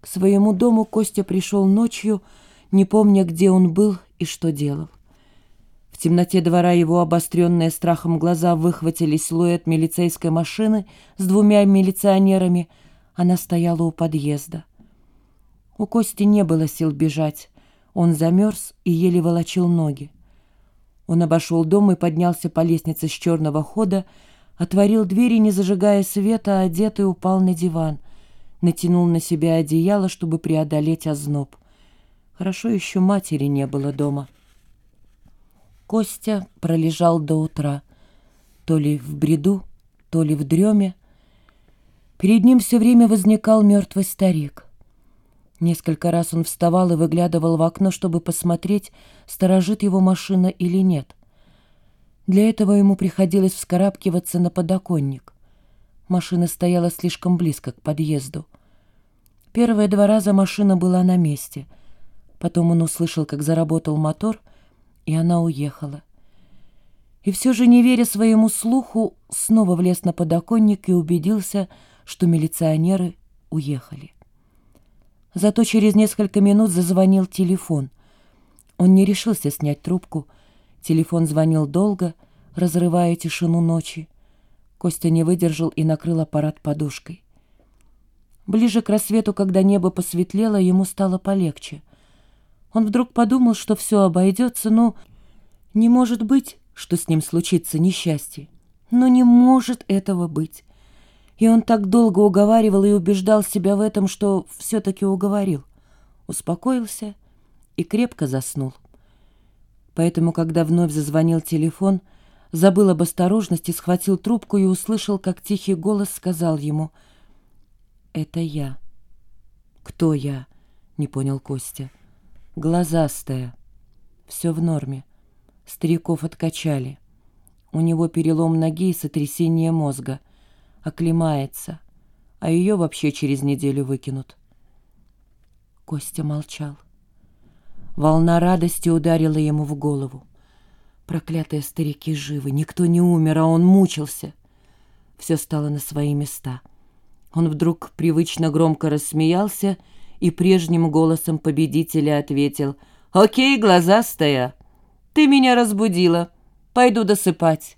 К своему дому Костя пришел ночью, не помня, где он был и что делал. В темноте двора его обостренные страхом глаза выхватили силуэт милицейской машины с двумя милиционерами. Она стояла у подъезда. У Кости не было сил бежать. Он замерз и еле волочил ноги. Он обошел дом и поднялся по лестнице с черного хода, отворил дверь и, не зажигая света, одетый упал на диван — натянул на себя одеяло, чтобы преодолеть озноб. Хорошо еще матери не было дома. Костя пролежал до утра, то ли в бреду, то ли в дреме. Перед ним все время возникал мертвый старик. Несколько раз он вставал и выглядывал в окно, чтобы посмотреть, сторожит его машина или нет. Для этого ему приходилось вскарабкиваться на подоконник. Машина стояла слишком близко к подъезду. Первые два раза машина была на месте. Потом он услышал, как заработал мотор, и она уехала. И все же, не веря своему слуху, снова влез на подоконник и убедился, что милиционеры уехали. Зато через несколько минут зазвонил телефон. Он не решился снять трубку. Телефон звонил долго, разрывая тишину ночи. Костя не выдержал и накрыл аппарат подушкой. Ближе к рассвету, когда небо посветлело, ему стало полегче. Он вдруг подумал, что все обойдется, но не может быть, что с ним случится несчастье. Но не может этого быть. И он так долго уговаривал и убеждал себя в этом, что все-таки уговорил. Успокоился и крепко заснул. Поэтому, когда вновь зазвонил телефон, забыл об осторожности, схватил трубку и услышал, как тихий голос сказал ему — «Это я». «Кто я?» — не понял Костя. «Глазастая. Все в норме. Стариков откачали. У него перелом ноги и сотрясение мозга. Оклемается. А ее вообще через неделю выкинут». Костя молчал. Волна радости ударила ему в голову. Проклятые старики живы, никто не умер, а он мучился. Все стало на свои места — он вдруг привычно громко рассмеялся и прежним голосом победителя ответил «Окей, глазастая, ты меня разбудила, пойду досыпать».